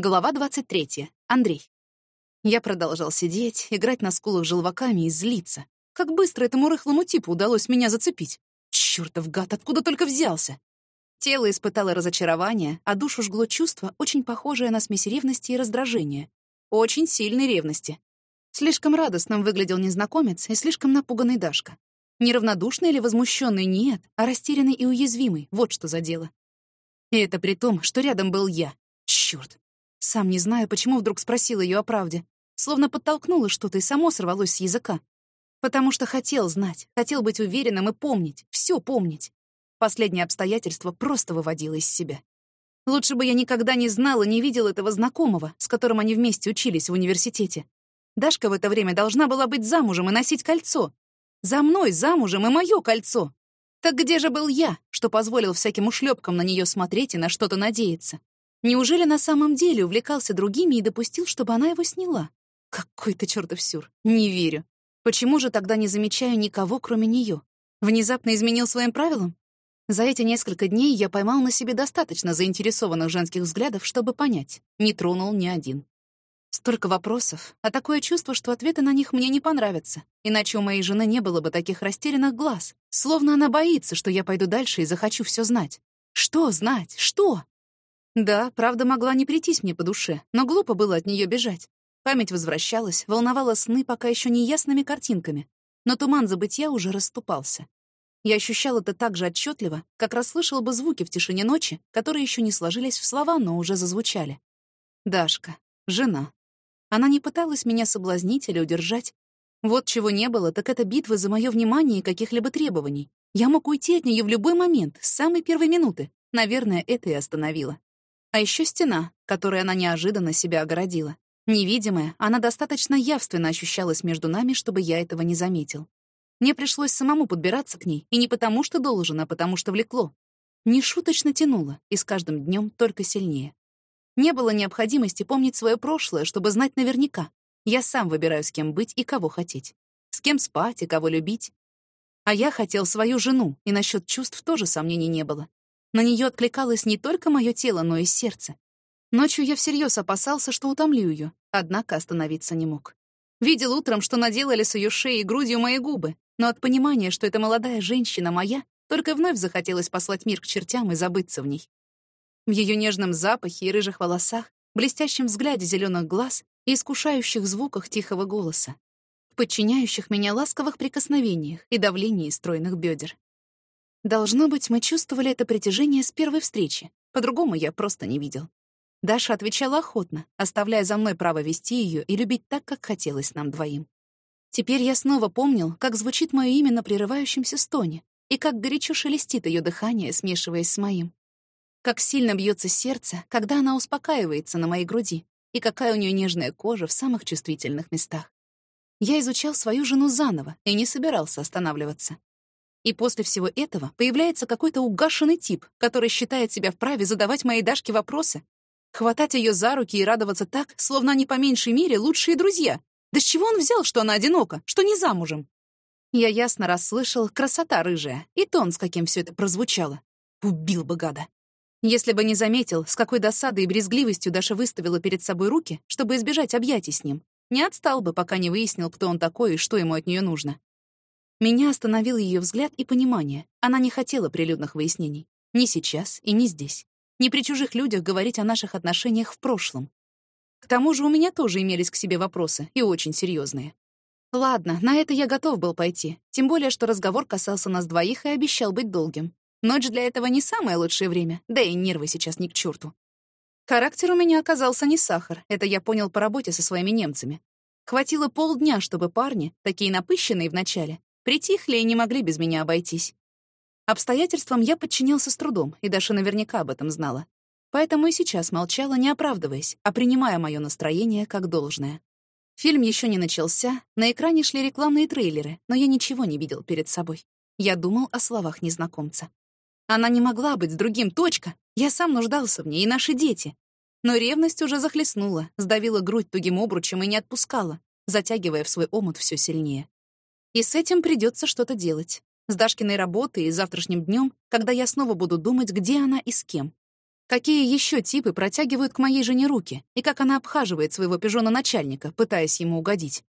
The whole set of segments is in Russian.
Глава 23. Андрей. Я продолжал сидеть, играть на скулах желваками и злиться. Как быстро этому рыхлому типу удалось меня зацепить. Чёртов гад, откуда только взялся. Тело испытало разочарование, а душу жгло чувство, очень похожее на смесь ревности и раздражения. Очень сильной ревности. Слишком радостным выглядел незнакомец и слишком напуганный Дашка. Неравнодушный или возмущенный нет, а растерянный и уязвимый — вот что за дело. И это при том, что рядом был я. Чёрт. Сам не знаю, почему вдруг спросил ее о правде. Словно подтолкнуло что-то и само сорвалось с языка. Потому что хотел знать, хотел быть уверенным и помнить, все помнить. Последнее обстоятельство просто выводило из себя. Лучше бы я никогда не знала, не видела этого знакомого, с которым они вместе учились в университете. Дашка в это время должна была быть замужем и носить кольцо. За мной замужем и мое кольцо. Так где же был я, что позволил всяким ушлепкам на нее смотреть и на что-то надеяться? Неужели на самом деле увлекался другими и допустил, чтобы она его сняла? Какой-то чертов сюр. Не верю. Почему же тогда не замечаю никого, кроме нее? Внезапно изменил своим правилам? За эти несколько дней я поймал на себе достаточно заинтересованных женских взглядов, чтобы понять, не тронул ни один. Столько вопросов, а такое чувство, что ответы на них мне не понравятся. Иначе у моей жены не было бы таких растерянных глаз. Словно она боится, что я пойду дальше и захочу все знать. Что знать? Что? Да, правда могла не прийтись мне по душе, но глупо было от нее бежать. Память возвращалась, волновала сны пока еще не ясными картинками, но туман забытья уже расступался. Я ощущал это так же отчетливо, как расслышал бы звуки в тишине ночи, которые еще не сложились в слова, но уже зазвучали. Дашка, жена. Она не пыталась меня соблазнить или удержать. Вот чего не было, так это битвы за мое внимание и каких-либо требований. Я мог уйти от нее в любой момент, с самой первой минуты. Наверное, это и остановило. А еще стена, которой она неожиданно себя огородила. Невидимая, она достаточно явственно ощущалась между нами, чтобы я этого не заметил. Мне пришлось самому подбираться к ней, и не потому, что должен, а потому, что влекло. Нешуточно тянуло, и с каждым днем только сильнее. Не было необходимости помнить свое прошлое, чтобы знать наверняка. Я сам выбираю, с кем быть и кого хотеть. С кем спать и кого любить. А я хотел свою жену, и насчет чувств тоже сомнений не было. На нее откликалось не только мое тело, но и сердце. Ночью я всерьез опасался, что утомлю ее, однако остановиться не мог. Видел утром, что наделали с ее шеей и грудью мои губы, но от понимания, что эта молодая женщина моя, только вновь захотелось послать мир к чертям и забыться в ней. В ее нежном запахе и рыжих волосах, блестящем взгляде зеленых глаз и искушающих звуках тихого голоса, в подчиняющих меня ласковых прикосновениях и давлении стройных бедер. Должно быть, мы чувствовали это притяжение с первой встречи. По-другому я просто не видел. Даша отвечала охотно, оставляя за мной право вести ее и любить так, как хотелось нам двоим. Теперь я снова помнил, как звучит мое имя на прерывающемся стоне и как горячо шелестит ее дыхание, смешиваясь с моим. Как сильно бьется сердце, когда она успокаивается на моей груди, и какая у нее нежная кожа в самых чувствительных местах. Я изучал свою жену заново и не собирался останавливаться. И после всего этого появляется какой-то угашенный тип, который считает себя вправе задавать моей Дашке вопросы, хватать ее за руки и радоваться так, словно они по меньшей мере лучшие друзья. Да с чего он взял, что она одинока, что не замужем? Я ясно расслышал «красота рыжая» и тон, с каким все это прозвучало. Убил бы гада. Если бы не заметил, с какой досадой и брезгливостью Даша выставила перед собой руки, чтобы избежать объятий с ним, не отстал бы, пока не выяснил, кто он такой и что ему от нее нужно. Меня остановил ее взгляд и понимание. Она не хотела прилюдных выяснений. Ни сейчас и не здесь. Ни при чужих людях говорить о наших отношениях в прошлом. К тому же у меня тоже имелись к себе вопросы, и очень серьезные. Ладно, на это я готов был пойти, тем более, что разговор касался нас двоих и обещал быть долгим. Ночь для этого не самое лучшее время, да и нервы сейчас ни к черту. Характер у меня оказался не сахар, это я понял по работе со своими немцами. Хватило полдня, чтобы парни, такие напыщенные вначале, Притихли и не могли без меня обойтись. Обстоятельствам я подчинялся с трудом, и Даша наверняка об этом знала. Поэтому и сейчас молчала, не оправдываясь, а принимая мое настроение как должное. Фильм еще не начался, на экране шли рекламные трейлеры, но я ничего не видел перед собой. Я думал о словах незнакомца. Она не могла быть с другим, точка. Я сам нуждался в ней, и наши дети. Но ревность уже захлестнула, сдавила грудь тугим обручем и не отпускала, затягивая в свой омут все сильнее. И с этим придется что-то делать. С Дашкиной работой и завтрашним днем, когда я снова буду думать, где она и с кем. Какие еще типы протягивают к моей жене руки, и как она обхаживает своего пижона-начальника, пытаясь ему угодить?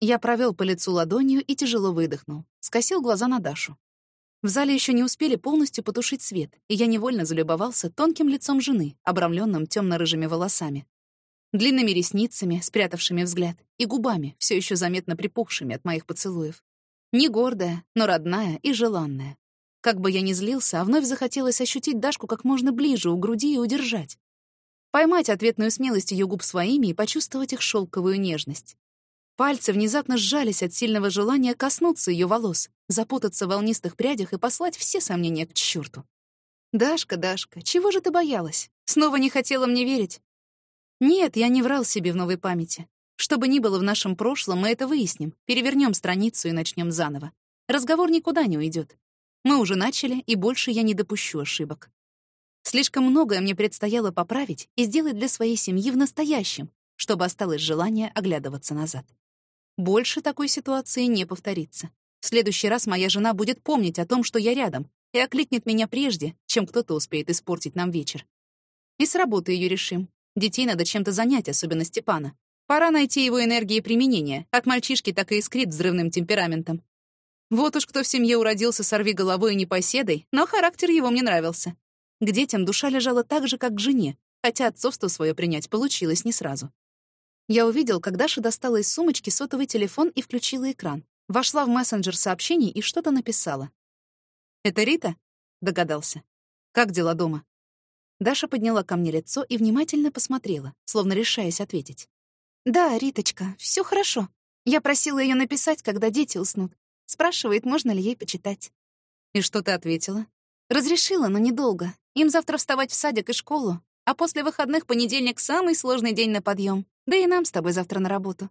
Я провел по лицу ладонью и тяжело выдохнул. Скосил глаза на Дашу. В зале еще не успели полностью потушить свет, и я невольно залюбовался тонким лицом жены, обрамленным темно-рыжими волосами. Длинными ресницами, спрятавшими взгляд, и губами, все еще заметно припухшими от моих поцелуев. Не гордая, но родная и желанная. Как бы я ни злился, а вновь захотелось ощутить Дашку как можно ближе у груди и удержать. Поймать ответную смелость ее губ своими и почувствовать их шелковую нежность. Пальцы внезапно сжались от сильного желания коснуться ее волос, запутаться в волнистых прядях и послать все сомнения к черту. «Дашка, Дашка, чего же ты боялась? Снова не хотела мне верить?» «Нет, я не врал себе в новой памяти. Что бы ни было в нашем прошлом, мы это выясним, перевернем страницу и начнем заново. Разговор никуда не уйдет. Мы уже начали, и больше я не допущу ошибок. Слишком многое мне предстояло поправить и сделать для своей семьи в настоящем, чтобы осталось желание оглядываться назад. Больше такой ситуации не повторится. В следующий раз моя жена будет помнить о том, что я рядом, и окликнет меня прежде, чем кто-то успеет испортить нам вечер. И с работы ее решим. Детей надо чем-то занять, особенно Степана. Пора найти его энергии применения. От мальчишки так и искрит взрывным темпераментом. Вот уж кто в семье уродился сорви головой и непоседой, но характер его мне нравился. К детям душа лежала так же, как к жене, хотя отцовство свое принять получилось не сразу. Я увидел, как Даша достала из сумочки сотовый телефон и включила экран. Вошла в мессенджер сообщений и что-то написала. «Это Рита?» — догадался. «Как дела дома?» Даша подняла ко мне лицо и внимательно посмотрела, словно решаясь ответить. «Да, Риточка, все хорошо. Я просила ее написать, когда дети уснут. Спрашивает, можно ли ей почитать». «И что ты ответила?» «Разрешила, но недолго. Им завтра вставать в садик и школу, а после выходных понедельник — самый сложный день на подъем. Да и нам с тобой завтра на работу».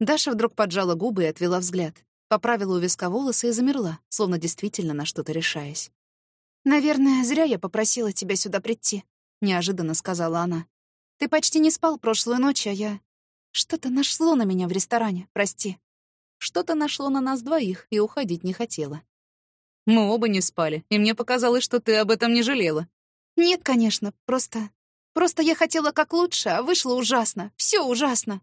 Даша вдруг поджала губы и отвела взгляд. Поправила у виска волосы и замерла, словно действительно на что-то решаясь. «Наверное, зря я попросила тебя сюда прийти», — неожиданно сказала она. «Ты почти не спал прошлую ночь, а я... Что-то нашло на меня в ресторане, прости». Что-то нашло на нас двоих и уходить не хотела. «Мы оба не спали, и мне показалось, что ты об этом не жалела». «Нет, конечно, просто... Просто я хотела как лучше, а вышло ужасно. Все ужасно.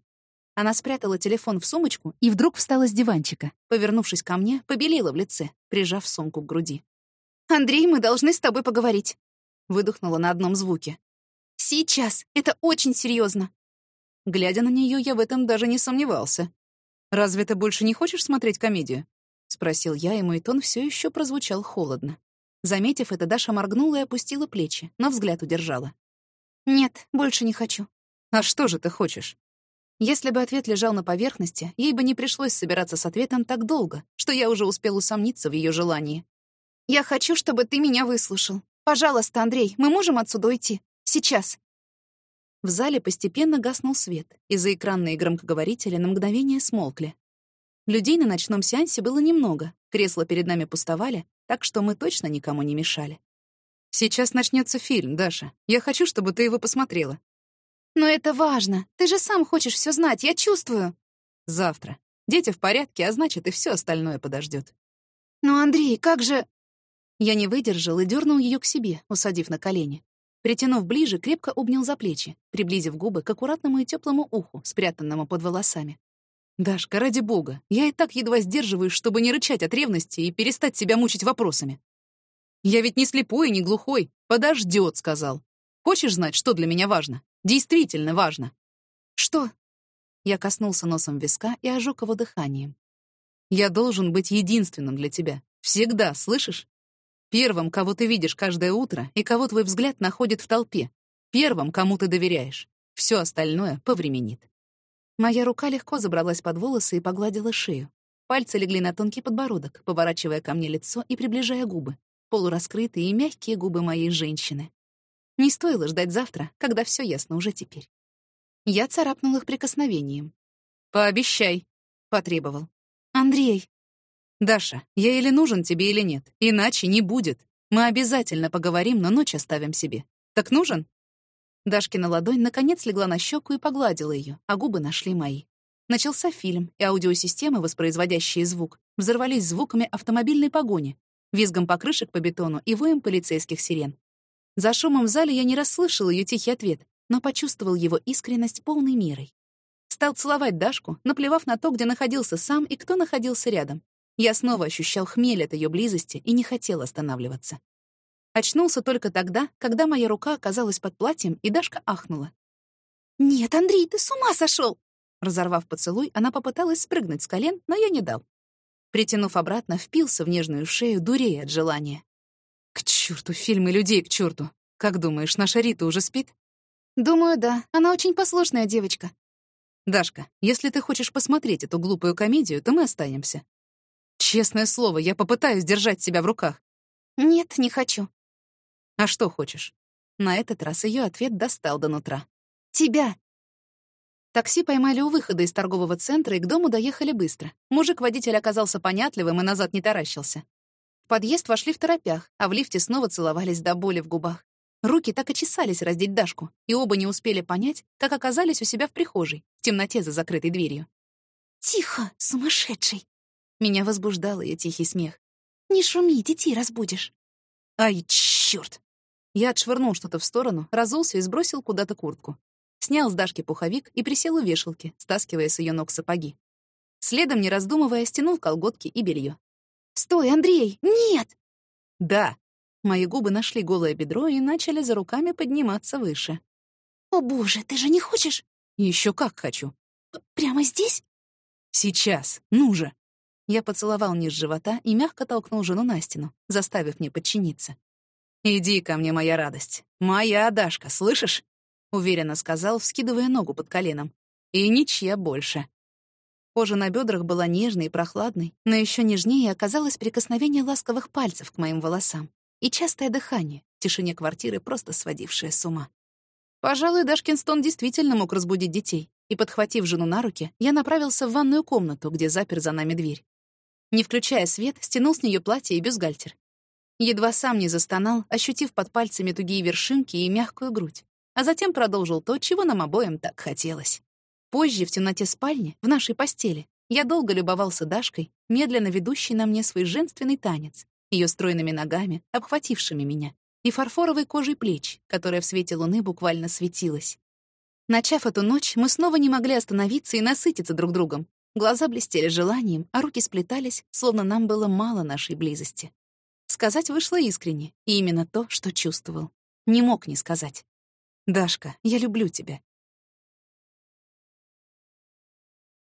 Она спрятала телефон в сумочку и вдруг встала с диванчика. Повернувшись ко мне, побелела в лице, прижав сумку к груди. «Андрей, мы должны с тобой поговорить», — выдохнула на одном звуке. «Сейчас. Это очень серьезно. Глядя на нее, я в этом даже не сомневался. «Разве ты больше не хочешь смотреть комедию?» — спросил я, и мой тон все еще прозвучал холодно. Заметив это, Даша моргнула и опустила плечи, но взгляд удержала. «Нет, больше не хочу». «А что же ты хочешь?» Если бы ответ лежал на поверхности, ей бы не пришлось собираться с ответом так долго, что я уже успел усомниться в ее желании. «Я хочу, чтобы ты меня выслушал. Пожалуйста, Андрей, мы можем отсюда уйти? Сейчас». В зале постепенно гаснул свет, и заэкранные громкоговорители на мгновение смолкли. Людей на ночном сеансе было немного, кресла перед нами пустовали, так что мы точно никому не мешали. Сейчас начнется фильм, Даша. Я хочу, чтобы ты его посмотрела. Но это важно. Ты же сам хочешь все знать, я чувствую. Завтра. Дети в порядке, а значит, и все остальное подождет. Но, Андрей, как же... Я не выдержал и дернул ее к себе, усадив на колени. Притянув ближе, крепко обнял за плечи, приблизив губы к аккуратному и теплому уху, спрятанному под волосами. «Дашка, ради бога, я и так едва сдерживаюсь, чтобы не рычать от ревности и перестать себя мучить вопросами. Я ведь не слепой и не глухой. Подождет, сказал. Хочешь знать, что для меня важно? Действительно важно. Что? Я коснулся носом виска и ожег его дыханием. Я должен быть единственным для тебя. Всегда, слышишь? Первым, кого ты видишь каждое утро и кого твой взгляд находит в толпе. Первым, кому ты доверяешь. Все остальное повременит. Моя рука легко забралась под волосы и погладила шею. Пальцы легли на тонкий подбородок, поворачивая ко мне лицо и приближая губы полураскрытые и мягкие губы моей женщины. Не стоило ждать завтра, когда все ясно уже теперь. Я царапнул их прикосновением. «Пообещай», — потребовал. «Андрей». «Даша, я или нужен тебе, или нет. Иначе не будет. Мы обязательно поговорим, но ночь оставим себе. Так нужен?» Дашкина ладонь наконец легла на щеку и погладила ее, а губы нашли мои. Начался фильм, и аудиосистемы, воспроизводящие звук, взорвались звуками автомобильной погони, визгом покрышек по бетону и воем полицейских сирен. За шумом в зале я не расслышал ее тихий ответ, но почувствовал его искренность полной мерой. Стал целовать Дашку, наплевав на то, где находился сам и кто находился рядом. Я снова ощущал хмель от ее близости и не хотел останавливаться. Очнулся только тогда, когда моя рука оказалась под платьем, и Дашка ахнула. «Нет, Андрей, ты с ума сошел! Разорвав поцелуй, она попыталась спрыгнуть с колен, но я не дал. Притянув обратно, впился в нежную шею, дурея от желания. «К черту фильмы людей, к черту! Как думаешь, наша Рита уже спит?» «Думаю, да. Она очень послушная девочка». «Дашка, если ты хочешь посмотреть эту глупую комедию, то мы останемся. Честное слово, я попытаюсь держать себя в руках». «Нет, не хочу». «А что хочешь?» На этот раз ее ответ достал до нутра. «Тебя!» Такси поймали у выхода из торгового центра и к дому доехали быстро. Мужик-водитель оказался понятливым и назад не таращился. В подъезд вошли в торопях, а в лифте снова целовались до боли в губах. Руки так и чесались раздеть Дашку, и оба не успели понять, как оказались у себя в прихожей, в темноте за закрытой дверью. «Тихо, сумасшедший!» Меня возбуждал ее тихий смех. «Не шуми, детей разбудишь». «Ай, чёрт!» Я отшвырнул что-то в сторону, разулся и сбросил куда-то куртку. Снял с Дашки пуховик и присел у вешалки, стаскивая с ее ног сапоги. Следом, не раздумывая, стянул колготки и белье. «Стой, Андрей! Нет!» «Да!» Мои губы нашли голое бедро и начали за руками подниматься выше. «О боже, ты же не хочешь?» Еще как хочу!» «Прямо здесь?» «Сейчас! Ну же!» Я поцеловал низ живота и мягко толкнул жену на стену, заставив мне подчиниться. «Иди ко мне, моя радость. Моя Дашка, слышишь?» — уверенно сказал, вскидывая ногу под коленом. «И ничья больше». Кожа на бедрах была нежной и прохладной, но еще нежнее оказалось прикосновение ласковых пальцев к моим волосам и частое дыхание, в тишине квартиры просто сводившее с ума. Пожалуй, Дашкин стон действительно мог разбудить детей, и, подхватив жену на руки, я направился в ванную комнату, где запер за нами дверь. Не включая свет, стянул с нее платье и бюстгальтер. Едва сам не застонал, ощутив под пальцами тугие вершинки и мягкую грудь а затем продолжил то, чего нам обоим так хотелось. Позже, в темноте спальни, в нашей постели, я долго любовался Дашкой, медленно ведущей на мне свой женственный танец, ее стройными ногами, обхватившими меня, и фарфоровой кожей плеч, которая в свете луны буквально светилась. Начав эту ночь, мы снова не могли остановиться и насытиться друг другом. Глаза блестели желанием, а руки сплетались, словно нам было мало нашей близости. Сказать вышло искренне, и именно то, что чувствовал. Не мог не сказать. «Дашка, я люблю тебя.